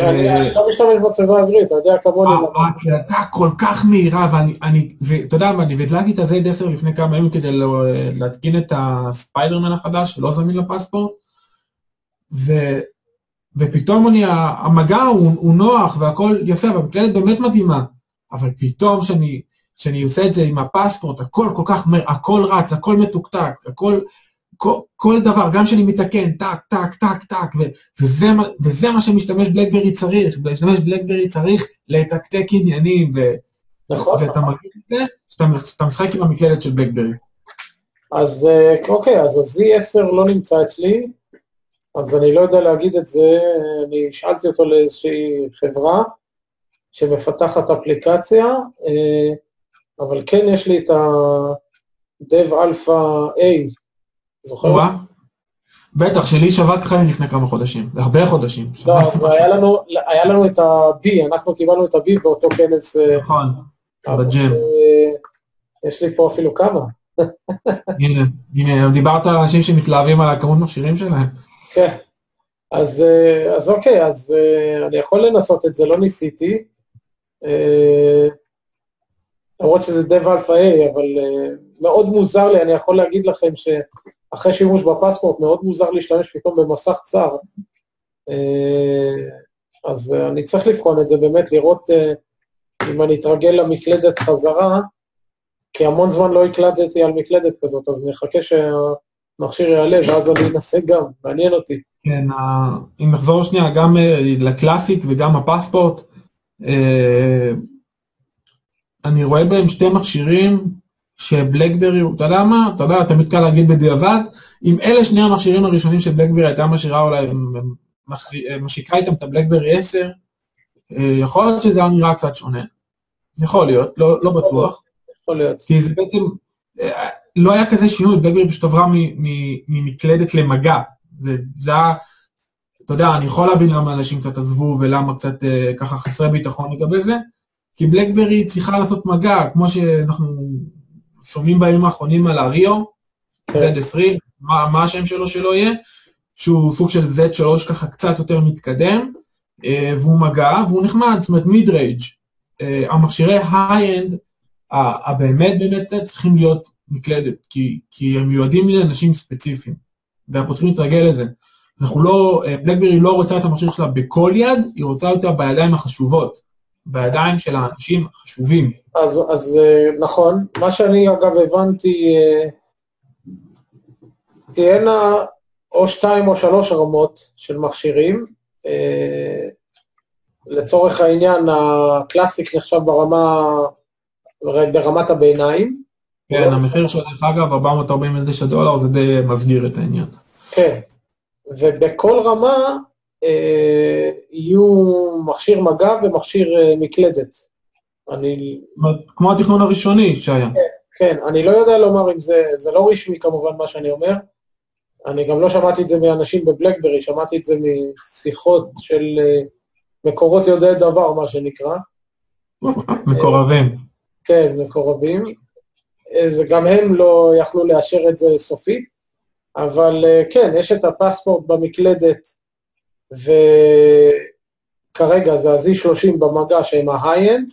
S2: אני אה, לא משתמש בצריבה העברית, אתה יודע כמוני.
S1: ההקלטה כל כך מהירה, ואני, ואתה יודע, ואני והדלקתי את ה-Z10 לפני כמה ימים כדי להתקין את הספיידרמן החדש, שלא זמין לפספורט, ופתאום אני, המגע הוא נוח והכל יפה, והמקלדת באמת מדהימה, אבל פתאום כשאני... שאני עושה את זה עם הפספורט, הכל כל כך הכל רץ, הכל מתוקתק, הכל, כל, כל דבר, גם כשאני מתקן, טק, טק, טק, טק, ו, וזה, וזה מה שמשתמש בלקברי צריך, משתמש בלקברי צריך לתקתק עניינים, ו, נכון, ואתה. מרגיש את זה, שאתה, שאתה משחק עם המקלדת של בלקברי.
S2: אז אה, אוקיי, אז ה-Z10 לא נמצא אצלי, אז אני לא יודע להגיד את זה, אני שאלתי אותו לאיזושהי חברה שמפתחת אפליקציה, אה, אבל כן יש לי את ה-Dev Alpha A, זוכר?
S1: בטח, שלי שווק חיים לפני כמה חודשים, הרבה חודשים.
S2: לא, היה לנו, היה לנו את ה-B, אנחנו קיבלנו את ה-B באותו כנס.
S1: אה, נכון, בג'ם.
S2: יש לי פה אפילו כמה.
S1: הנה, הנה, דיברת על אנשים שמתלהבים על הכמות מכשירים שלהם.
S2: כן. אז, אה, אז אוקיי, אז אה, אני יכול לנסות את זה, לא ניסיתי. למרות שזה Dev Alpha A, אבל מאוד מוזר לי, אני יכול להגיד לכם שאחרי שימוש בפספורט, מאוד מוזר להשתמש פתאום במסך צר. אז אני צריך לבחון את זה, באמת לראות אם אני אתרגל למקלדת חזרה, כי המון זמן לא הקלדתי על מקלדת כזאת, אז נחכה שהמכשיר יעלה, ואז אני אנסה גם, מעניין אותי.
S1: כן, אם נחזור שנייה גם לקלאסיק וגם הפספורט, אני רואה בהם שתי מכשירים שבלקברי, אתה יודע מה? אתה יודע, תמיד קל להגיד בדיעבד, אם אלה שני המכשירים הראשונים שבלקברי הייתה משאירה אולי, אה, משיקה איתם את הבלקברי 10, יכול להיות שזה היה נראה קצת שונה. יכול להיות, לא, לא בטוח.
S2: יכול להיות.
S1: כי זה בעצם, לא היה כזה שינוי, בלקברי פשוט עברה ממקלדת למגע. זה היה, אתה יודע, אני יכול להבין למה אנשים קצת עזבו ולמה קצת אה, ככה חסרי ביטחון לגבי זה, כי בלקברי צריכה לעשות מגע, כמו שאנחנו שומעים בימים האחרונים על הריו, כן. Z20, מה, מה השם שלו שלא יהיה, שהוא סוג של Z3 ככה קצת יותר מתקדם, אה, והוא מגע, והוא נחמד, זאת אומרת מיד רייג'. אה, המכשירי היי-אנד, הבאמת באמת צריכים להיות מקלדת, כי, כי הם מיועדים לאנשים ספציפיים. ואנחנו צריכים להתרגל לזה. אנחנו לא, בלקברי לא רוצה את המכשיר שלה בכל יד, היא רוצה אותה בידיים החשובות, בידיים של האנשים החשובים.
S2: אז, אז אה, נכון, מה שאני אגב הבנתי, אה, תהיינה או שתיים או שלוש רמות של מכשירים. אה, לצורך העניין, הקלאסיק נחשב ברמה, ברמת הביניים.
S1: כן, המחיר שלו, דרך אגב, 449 דולר, זה די מסגיר את העניין.
S2: כן, ובכל רמה יהיו מכשיר מגע ומכשיר אה, מקלדת. אני...
S1: כמו התכנון הראשוני שהיה.
S2: כן, כן, אני לא יודע לומר אם זה, זה לא רשמי כמובן מה שאני אומר, אני גם לא שמעתי את זה מאנשים בבלקברי, שמעתי את זה משיחות של אה, מקורות יודעי דבר, מה שנקרא.
S1: מקורבים. אה,
S2: כן, מקורבים. זה גם הם לא יכלו לאשר את זה סופית, אבל אה, כן, יש את הפספורט במקלדת, וכרגע זה ה-Z30 במגע שהם ה-high-end,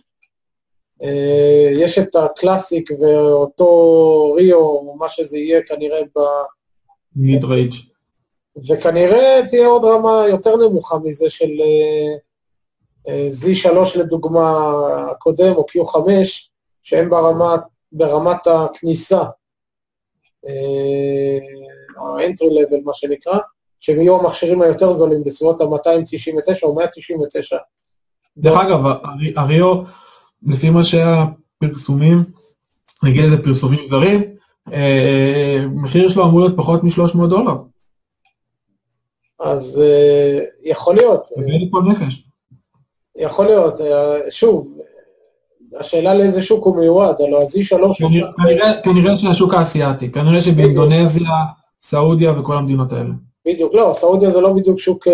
S2: אה, יש את הקלאסיק ואותו ריו, או מה שזה יהיה כנראה ב...
S1: מיד רייג'.
S2: וכנראה תהיה עוד רמה יותר נמוכה מזה של אה, Z3 לדוגמה הקודם, או Q5, שהם ברמה, ברמת הכניסה. ה-entry level, מה שנקרא, שהם יהיו המכשירים היותר זולים בסביבות ה-299 או 199.
S1: דרך אגב, הריו, לפי מה שהיה פרסומים, נגיד איזה פרסומים זרים, אה, מחיר שלו אמור להיות פחות מ-300 דולר.
S2: אז אה, יכול להיות.
S1: זה לי פה נפש.
S2: יכול להיות, אה, שוב, השאלה לאיזה שוק הוא מיועד, הלוא ה-Z3...
S1: כנראה שהשוק האסייתי, כנראה שבאינדונזיה, סעודיה וכל המדינות האלה.
S2: בדיוק, לא, סעודיה זה לא בדיוק שוק אה,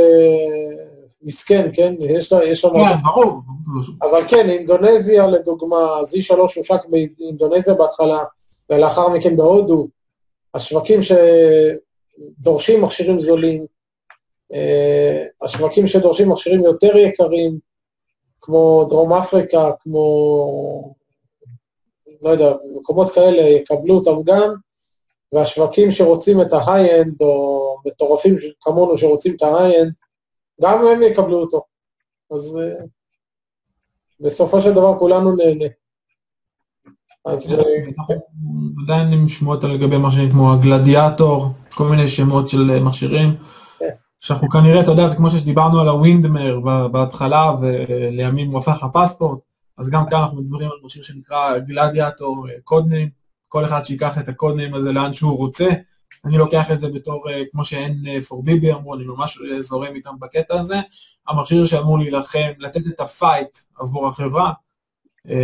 S2: מסכן, כן? יש שם...
S1: כן, ברור.
S2: אבל כן, אינדונזיה לדוגמה, Z3 הושק באינדונזיה בהתחלה, ולאחר מכן בהודו, השווקים שדורשים מכשירים זולים, אה, השווקים שדורשים מכשירים יותר יקרים, כמו דרום אפריקה, כמו, לא יודע, מקומות כאלה יקבלו אותם גם, והשווקים שרוצים את ה-high-end, או מטורפים כמונו שרוצים את ה-high-end, גם הם יקבלו אותו. אז uh, בסופו של דבר כולנו נהנה.
S1: אז... אה, עדיין עם שמועות לגבי מכשירים כמו הגלדיאטור, כל מיני שמות של אה, מכשירים. כן. שאנחנו כנראה, אתה יודע, זה כמו שדיברנו על הווינדמר בהתחלה, ולימים הוא הפך לפספורט, אז גם כאן אנחנו מדברים על מכשיר שנקרא גלדיאטור קודניים. כל אחד שיקח את הקודניים הזה לאן שהוא רוצה. אני לוקח את זה בתור, אה, כמו שאין פורביבי אמרו, אני ממש זורם איתם בקטע הזה. המכשיר שאמור להילחם, לתת את הפייט עבור החברה,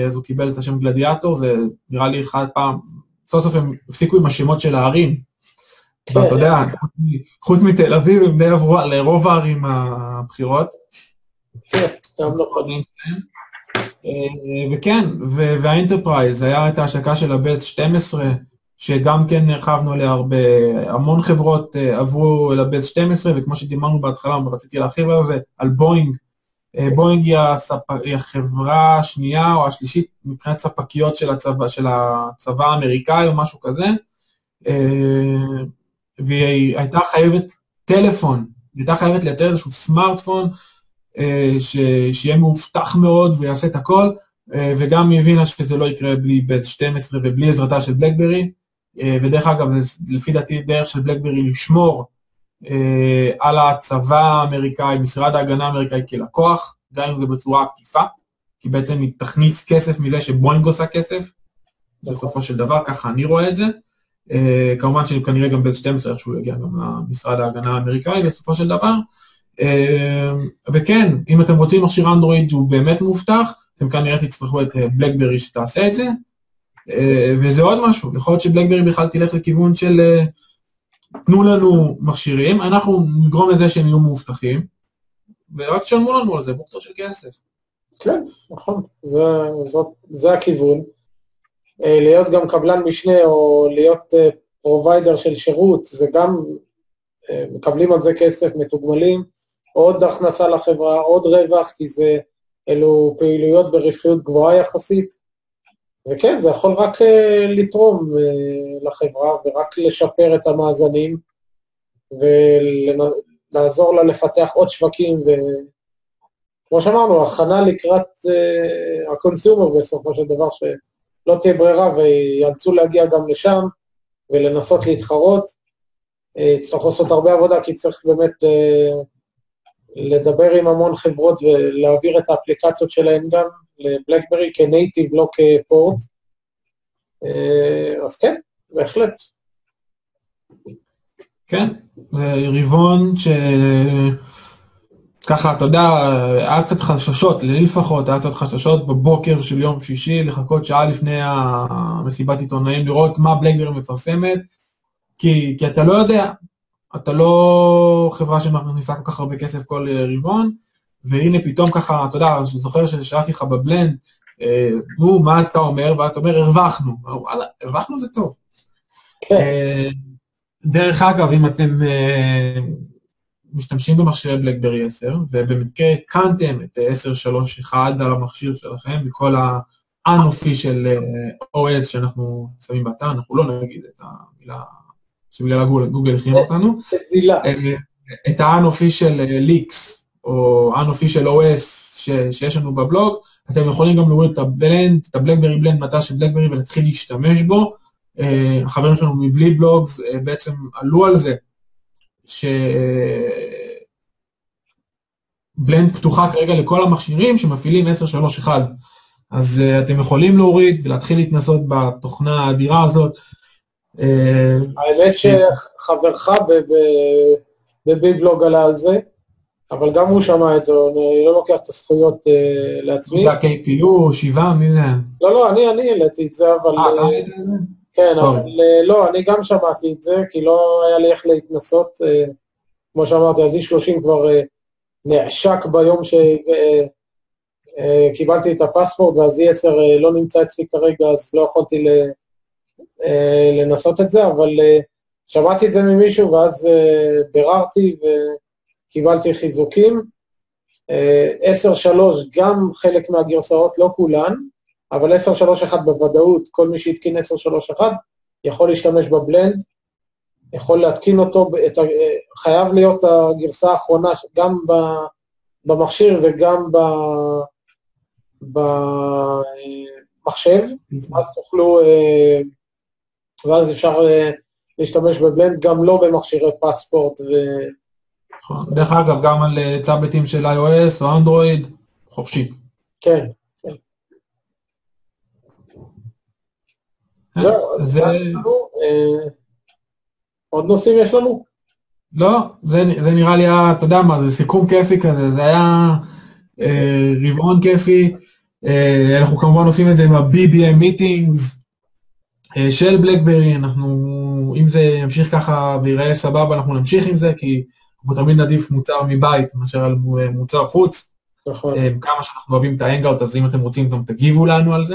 S1: אז הוא קיבל את השם גלדיאטור, זה נראה לי אחד פעם, סוף סוף הם הפסיקו עם השמות של הערים. כן. ואתה יודע, חוץ מתל אביב, הם די עברו לרוב הערים הבחירות.
S2: כן, גם לא חודשים
S1: אה, וכן, והאינטרפרייז, היה את ההשקה של הבץ 12, שגם כן הרחבנו עליה הרבה, המון חברות אה, עברו אל הבץ 12, וכמו שדיברנו בהתחלה, ורציתי להרחיב על זה, על בואינג. אה, בואינג היא, הספ... היא החברה השנייה או השלישית מבחינת ספקיות של הצבא, של הצבא האמריקאי או משהו כזה, והיא הייתה חייבת טלפון, היא הייתה חייבת לייצר איזשהו סמארטפון, אה, שיהיה מאובטח מאוד ויעשה את הכל, אה, וגם היא הבינה שזה לא יקרה בלי בית 12 ובלי עזרתה של בלקברי, אה, ודרך אגב, זה לפי דעתי דרך של בלקברי לשמור על הצבא האמריקאי, משרד ההגנה האמריקאי כלקוח, גם אם זה בצורה עקיפה, כי בעצם היא תכניס כסף מזה שבואינג עושה כסף, בסופו של דבר, ככה אני רואה את זה. כמובן שכנראה גם בית 12 איכשהו יגיע גם למשרד ההגנה האמריקאי בסופו של דבר. אה, וכן, אם אתם רוצים מכשיר אנדרואיד הוא באמת מובטח, אתם כנראה תצטרכו את בלקברי אה, שתעשה את זה. אה, וזה עוד משהו, יכול להיות שבלקברי בכלל תלך לכיוון של תנו לנו מכשירים, אנחנו נגרום לזה שהם יהיו מאובטחים, ורק תשלמו לנו על זה בוקטור של כסף.
S2: כן, נכון, זה, זאת, זה הכיוון. להיות גם קבלן משנה או להיות provider של שירות, זה גם, מקבלים על זה כסף, מתוגמלים. עוד הכנסה לחברה, עוד רווח, כי זה, אלו פעילויות ברווחיות גבוהה יחסית. וכן, זה יכול רק uh, לתרום uh, לחברה ורק לשפר את המאזנים ולעזור לה לפתח עוד שווקים, וכמו שאמרנו, הכנה לקראת uh, ה-consumer בסופו של דבר, שלא תהיה ברירה ויאלצו להגיע גם לשם ולנסות להתחרות. יצטרכו לעשות הרבה עבודה, כי צריך באמת לדבר עם המון חברות ולהעביר את האפליקציות שלהן גם לבלקברי כנייטיב, לא כפורט. אה, אז כן, בהחלט.
S1: כן, זה רבעון ש... ככה, אתה יודע, היה קצת חששות, לי לפחות, היה קצת חששות בבוקר של יום שישי, לחכות שעה לפני המסיבת עיתונאים, לראות מה בלקברי מפרסמת, כי, כי אתה לא יודע, אתה לא חברה שמכניסה כל כך הרבה כסף כל אה, רבעון, והנה פתאום ככה, אתה יודע, אני זוכר ששאלתי לך בבלנד, אה, נו, מה אתה אומר? ואתה אומר, הרווחנו. וואלה, הרווחנו זה טוב. כן. אה, דרך אגב, אם אתם משתמשים במכשירי בלקברי 10, ובמקרה התקנתם את 10.3.1 על המכשיר שלכם, מכל ה-unofficial של OS שאנחנו שמים באתר, אנחנו לא נגיד את המילה שבגלל גוגל הכין אותנו. אה, את ה-unofficial ליקס, או unofficial OS שיש לנו בבלוג, אתם יכולים גם להוריד את הבלנד, את הבלקברי בלנד מטה של בלקברי ולהתחיל להשתמש בו. אה, החברים שלנו מבלי בלוגס אה, בעצם עלו על זה, שבלנד פתוחה כרגע לכל המכשירים שמפעילים 10.3.1. אז אתם יכולים להוריד ולהתחיל להתנסות בתוכנה האדירה הזאת.
S2: אה, האמת שחברך בביבלוג עלה על זה, אבל גם הוא שמע את זה, אני לא לוקח את הזכויות אה, לעצמי.
S1: זה ה-KPU, שבעה, מי זה?
S2: לא, לא, אני העליתי את זה, אבל... אה, כן, אבל לא, אני גם שמעתי את זה, כי לא היה לי איך להתנסות. כמו שאמרתי, אז E30 כבר נעשק ביום שקיבלתי את הפספורט, ואז E10 לא נמצא אצלי כרגע, אז לא יכולתי לנסות את זה, אבל אה, שמעתי את זה ממישהו ואז אה, ביררתי וקיבלתי חיזוקים. 10.3 גם חלק מהגרסאות, לא כולן, אבל 10.3.1 בוודאות, כל מי שהתקין 10.3.1 יכול להשתמש בבלנד, יכול להתקין אותו, את, חייב להיות הגרסה האחרונה גם במכשיר וגם במחשב, אז תוכלו ואז אפשר אה, להשתמש בבלנד גם לא במכשירי פספורט. ו...
S1: נכון. דרך אגב, גם על אה, טאבלטים של iOS או אנדרואיד, חופשי.
S2: כן, כן. זהו, אז
S1: זה-
S2: מה יש לנו? אה, עוד נושאים יש לנו?
S1: לא, זה, זה נראה לי, היה, אתה יודע מה, זה סיכום כיפי כזה, זה היה אה, רבעון כיפי, אה, אנחנו כמובן עושים את זה עם ה-BBM meetings אה, של בלקברי, אנחנו, אם זה ימשיך ככה וייראה סבבה, אנחנו נמשיך עם זה, כי אנחנו תמיד נעדיף מוצר מבית מאשר על מו- מוצר חוץ,
S2: נכון.
S1: אה, כמה שאנחנו אוהבים את ההנגאוט, אז אם אתם רוצים גם תגיבו לנו על זה.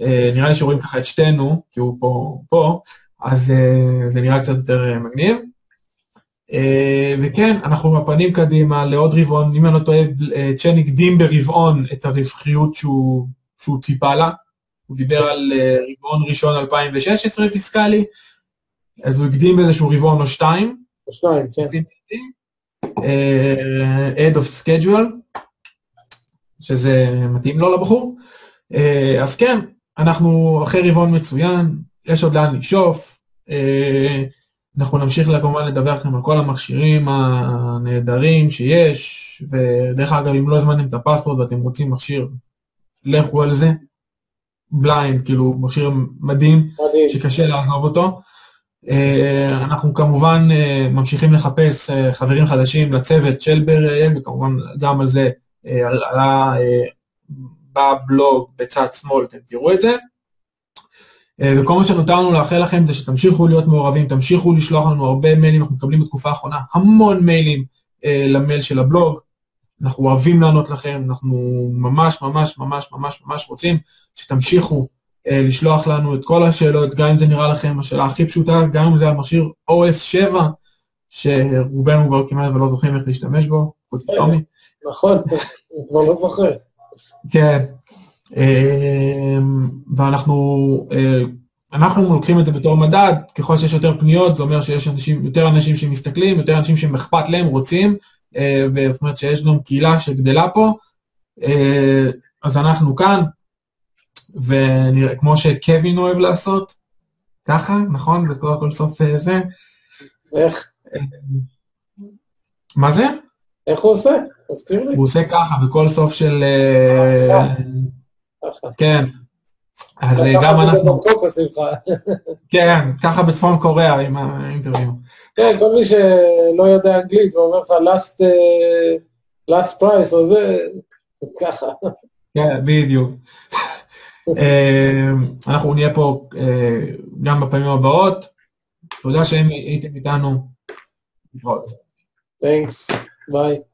S1: אה, נראה לי שרואים ככה את שתינו, כי הוא פה, פה אז אה, זה נראה קצת יותר אה, מגניב. אה, וכן, אנחנו מפנים קדימה לעוד רבעון, אם אני לא טועה, אה, צ'ן הקדים ברבעון את הרווחיות שהוא, שהוא ציפה לה. הוא דיבר על אה, רבעון ראשון 2016 פיסקלי, אז הוא הקדים באיזשהו רבעון או שתיים.
S2: שניים, כן.
S1: אה, Head of Schedule, שזה מתאים לו לבחור. אה, אז כן, אנחנו אחרי רבעון מצוין, יש עוד לאן לשאוף. אה, אנחנו נמשיך כמובן לדווח לכם על כל המכשירים הנהדרים שיש, ודרך אגב, אם לא הזמנתם את הפספורט ואתם רוצים מכשיר, לכו על זה. בליינד, כאילו מכשיר מדהים.
S2: מדהים.
S1: שקשה לעזוב אותו. אה, אנחנו כמובן אה, ממשיכים לחפש אה, חברים חדשים לצוות של בראל, וכמובן גם על זה על- עלה בבלוג בצד שמאל, אתם תראו את זה. וכל מה שנותר לנו לאחל לכם זה שתמשיכו להיות מעורבים, תמשיכו לשלוח לנו הרבה מיילים, אנחנו מקבלים בתקופה האחרונה המון מיילים למייל של הבלוג. אנחנו אוהבים לענות לכם, אנחנו ממש ממש ממש ממש ממש רוצים שתמשיכו אה, לשלוח לנו את כל השאלות, גם אם זה נראה לכם השאלה הכי פשוטה, גם אם זה על מכשיר OS 7, שרובנו כבר כמעט ולא זוכרים איך להשתמש בו, חוץ מצומי.
S2: נכון, <laughs> אני כבר לא זוכר.
S1: כן. אה, ואנחנו אה, אנחנו לוקחים את זה בתור מדד, ככל שיש יותר פניות, זה אומר שיש אנשים, יותר אנשים שמסתכלים, יותר אנשים שאכפת להם, רוצים, אה, וזאת אומרת שיש גם קהילה שגדלה פה, אה, אז אנחנו כאן, וכמו שקווין אוהב לעשות, ככה, נכון? וכל כל סוף אה, זה.
S2: איך?
S1: מה זה?
S2: איך הוא עושה? תזכיר לי.
S1: הוא עושה ככה בכל סוף של... כן. אז אה, גם אנחנו,
S2: לך. <laughs>
S1: כן, ככה בצפון קוריאה עם האינטרוויו.
S2: כן, כל מי שלא יודע אנגלית ואומר לך last, אה, last price או זה, ככה.
S1: כן, בדיוק. <laughs> אה, אנחנו נהיה פה גם בפעמים הבאות. תודה שהייתם איתנו. להתראות.
S2: Thanks, ביי.